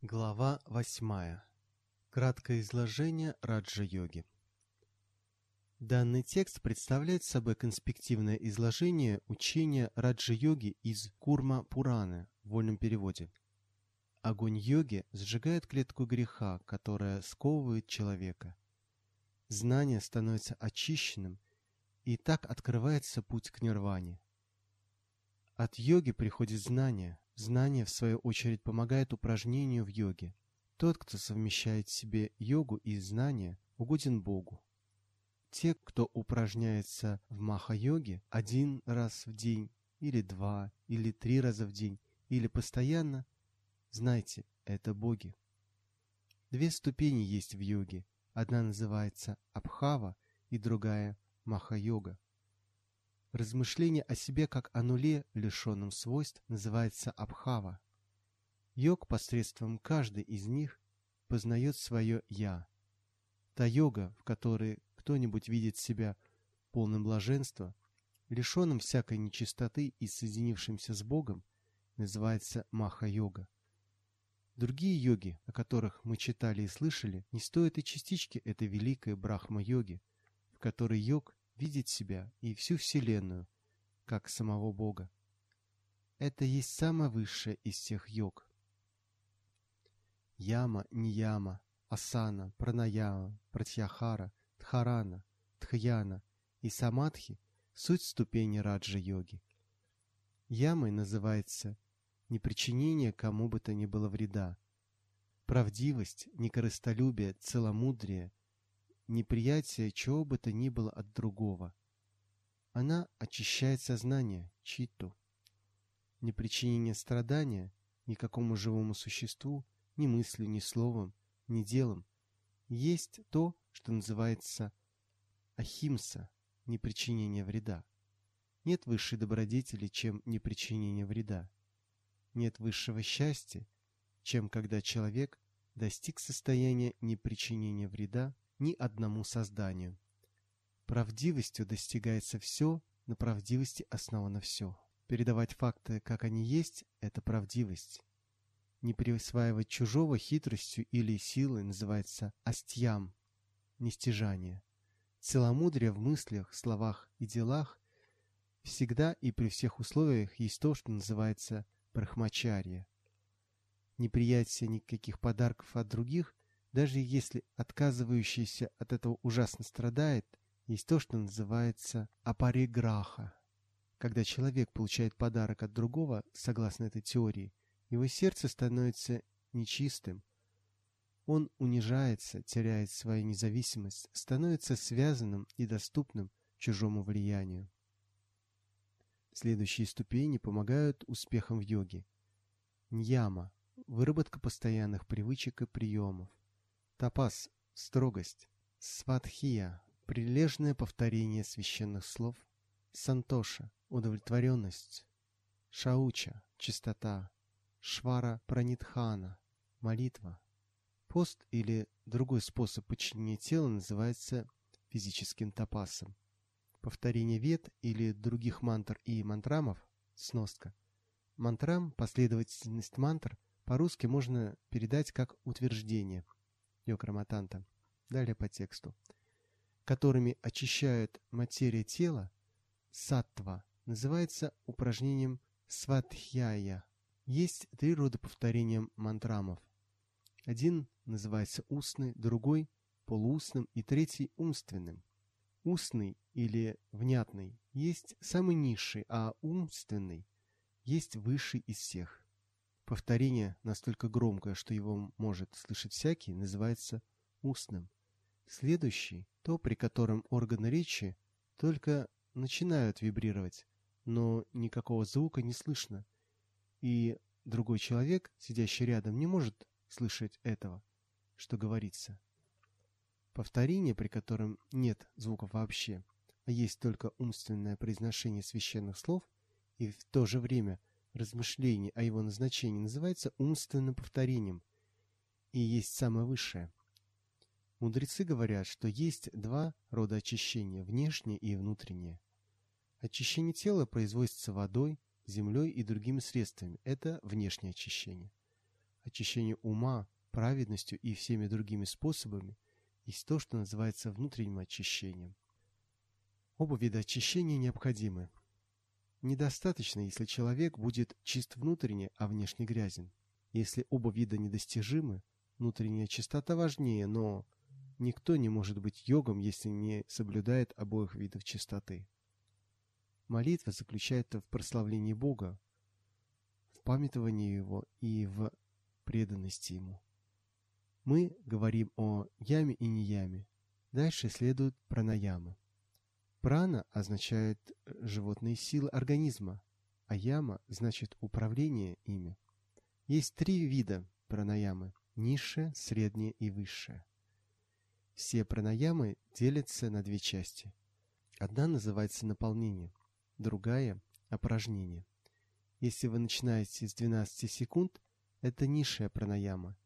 Глава восьмая. Краткое изложение раджа-йоги. Данный текст представляет собой конспективное изложение учения раджа-йоги из Курма-Пураны в вольном переводе. Огонь йоги сжигает клетку греха, которая сковывает человека. Знание становится очищенным, и так открывается путь к нирване. От йоги приходит знание, Знание, в свою очередь, помогает упражнению в йоге. Тот, кто совмещает в себе йогу и знание, угоден Богу. Те, кто упражняется в маха-йоге один раз в день, или два, или три раза в день, или постоянно, знайте, это боги. Две ступени есть в йоге. Одна называется Абхава и другая Маха-йога. Размышление о себе как о нуле, лишенном свойств, называется абхава. Йог посредством каждой из них познает свое «я». Та йога, в которой кто-нибудь видит себя полным блаженства, лишенным всякой нечистоты и соединившимся с Богом, называется маха-йога. Другие йоги, о которых мы читали и слышали, не стоят и частички этой великой брахма-йоги, в которой йог видеть себя и всю Вселенную, как самого Бога. Это есть самое высшее из всех йог. Яма, нияма, асана, пранаяма, пратьяхара, дхарана, дхьяна и самадхи – суть ступени раджа-йоги. Ямой называется непричинение кому бы то ни было вреда, правдивость, некорыстолюбие, целомудрие, неприятие чего бы то ни было от другого. Она очищает сознание, читу. Непричинение страдания никакому живому существу, ни мыслью, ни словом, ни делом, есть то, что называется ахимса, непричинение вреда. Нет высшей добродетели, чем непричинение вреда. Нет высшего счастья, чем когда человек достиг состояния непричинения вреда ни одному созданию. Правдивостью достигается все, на правдивости основано все. Передавать факты, как они есть, это правдивость. Не присваивать чужого хитростью или силой называется астьям, нестяжание. Целомудрие в мыслях, словах и делах всегда и при всех условиях есть то, что называется брахмачарья. Неприятие никаких подарков от других даже если отказывающийся от этого ужасно страдает, есть то, что называется апариграха. Когда человек получает подарок от другого, согласно этой теории, его сердце становится нечистым. Он унижается, теряет свою независимость, становится связанным и доступным чужому влиянию. Следующие ступени помогают успехам в йоге. Ньяма – выработка постоянных привычек и приемов. Тапас – строгость. Сватхия – прилежное повторение священных слов. Сантоша – удовлетворенность. Шауча – чистота. Швара Пранитхана – молитва. Пост или другой способ подчинения тела называется физическим тапасом. Повторение вет или других мантр и мантрамов – сноска. Мантрам, последовательность мантр, по-русски можно передать как утверждение – Йокраматанта, далее по тексту, которыми очищают материя тела, саттва, называется упражнением сватхьяя. Есть три рода повторения мантрамов. Один называется устный, другой – полуустным и третий – умственным. Устный или внятный есть самый низший, а умственный есть высший из всех. Повторение настолько громкое, что его может слышать всякий, называется устным. Следующий – то, при котором органы речи только начинают вибрировать, но никакого звука не слышно, и другой человек, сидящий рядом, не может слышать этого, что говорится. Повторение, при котором нет звуков вообще, а есть только умственное произношение священных слов, и в то же время – размышлений о его назначении называется умственным повторением и есть самое высшее. Мудрецы говорят, что есть два рода очищения – внешнее и внутреннее. Очищение тела производится водой, землей и другими средствами – это внешнее очищение. очищение ума, праведностью и всеми другими способами, есть то, что называется внутренним очищением. Оба вида очищения необходимы. Недостаточно, если человек будет чист внутренне, а внешне грязен. Если оба вида недостижимы, внутренняя чистота важнее, но никто не может быть йогом, если не соблюдает обоих видов чистоты. Молитва заключается в прославлении Бога, в памятовании Его и в преданности Ему. Мы говорим о яме и нияме. Дальше следуют пранаямы. Прана означает животные силы организма, а яма значит управление ими. Есть три вида пранаямы – низшая, средняя и высшая. Все пранаямы делятся на две части. Одна называется наполнение, другая – опорожнение. Если вы начинаете с 12 секунд, это низшая пранаяма.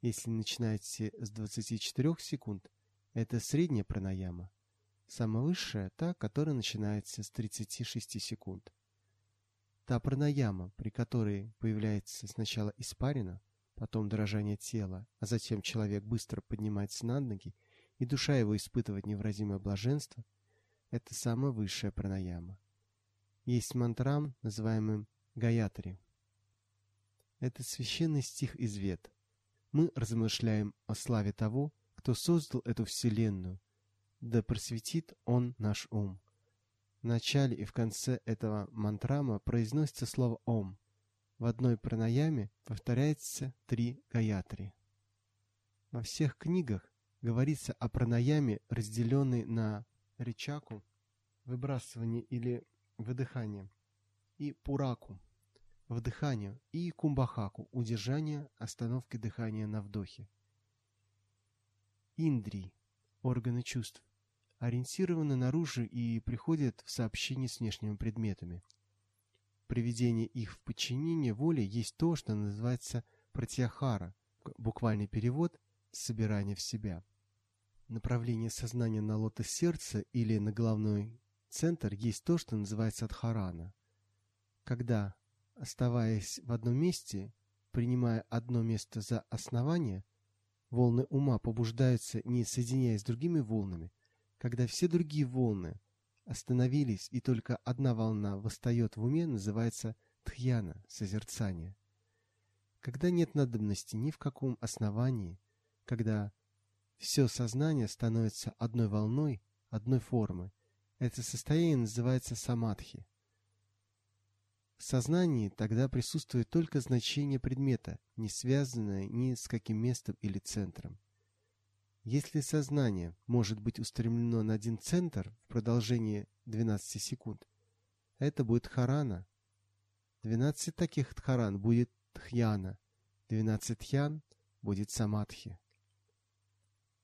Если начинаете с 24 секунд, это средняя пранаяма. Самая высшая – та, которая начинается с 36 секунд. Та пранаяма, при которой появляется сначала испарина, потом дрожание тела, а затем человек быстро поднимается на ноги, и душа его испытывает невразимое блаженство, это самая высшая пранаяма. Есть мантрам, называемый Гаятри. Это священный стих из Вед. Мы размышляем о славе того, кто создал эту вселенную, да просветит он наш ум. В начале и в конце этого мантрама произносится слово «Ом». В одной пранаяме повторяется три гаятри. Во всех книгах говорится о пранаяме, разделенной на речаку, выбрасывание или выдыхание, и пураку, вдыхание, и кумбахаку, удержание остановки дыхания на вдохе. Индрий, органы чувств, ориентированы наружу и приходят в сообщение с внешними предметами. Приведение их в подчинение воле есть то, что называется пратьяхара, буквальный перевод «собирание в себя». Направление сознания на лотос сердца или на головной центр есть то, что называется адхарана. Когда, оставаясь в одном месте, принимая одно место за основание, волны ума побуждаются, не соединяясь с другими волнами, когда все другие волны остановились и только одна волна восстает в уме, называется тхьяна, созерцание. Когда нет надобности ни в каком основании, когда все сознание становится одной волной, одной формы, это состояние называется самадхи. В сознании тогда присутствует только значение предмета, не связанное ни с каким местом или центром. Если сознание может быть устремлено на один центр в продолжении 12 секунд, это будет харана. 12 таких тхаран будет тхьяна, 12 тхьян будет самадхи.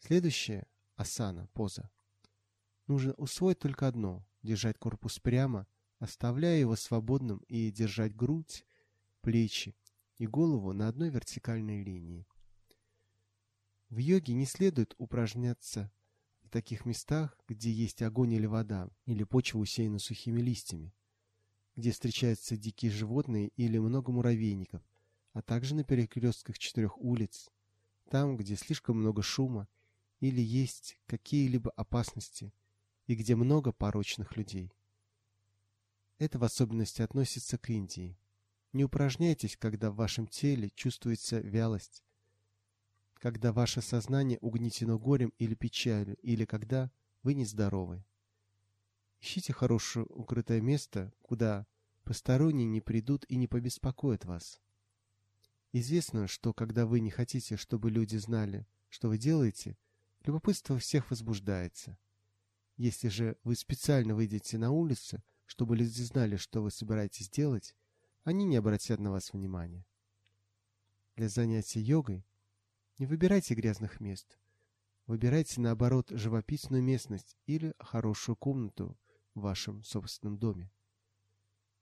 Следующее – асана, поза. Нужно усвоить только одно – держать корпус прямо, оставляя его свободным и держать грудь, плечи и голову на одной вертикальной линии. В йоге не следует упражняться в таких местах, где есть огонь или вода, или почва усеяна сухими листьями, где встречаются дикие животные или много муравейников, а также на перекрестках четырех улиц, там, где слишком много шума или есть какие-либо опасности и где много порочных людей. Это в особенности относится к Индии. Не упражняйтесь, когда в вашем теле чувствуется вялость, когда ваше сознание угнетено горем или печалью, или когда вы нездоровы. Ищите хорошее укрытое место, куда посторонние не придут и не побеспокоят вас. Известно, что когда вы не хотите, чтобы люди знали, что вы делаете, любопытство всех возбуждается. Если же вы специально выйдете на улицу, чтобы люди знали, что вы собираетесь делать, они не обратят на вас внимания. Для занятия йогой не выбирайте грязных мест. Выбирайте, наоборот, живописную местность или хорошую комнату в вашем собственном доме.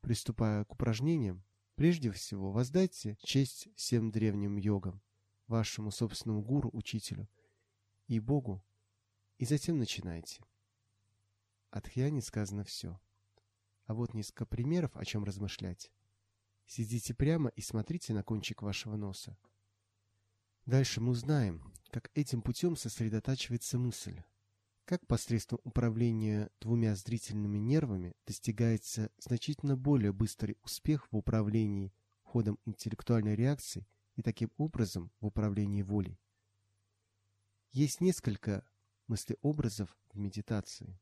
Приступая к упражнениям, прежде всего воздайте честь всем древним йогам, вашему собственному гуру-учителю и Богу, и затем начинайте. От Хьяни сказано все. А вот несколько примеров, о чем размышлять. Сидите прямо и смотрите на кончик вашего носа. Дальше мы узнаем, как этим путем сосредотачивается мысль, как посредством управления двумя зрительными нервами достигается значительно более быстрый успех в управлении ходом интеллектуальной реакции и таким образом в управлении волей. Есть несколько мыслеобразов в медитации.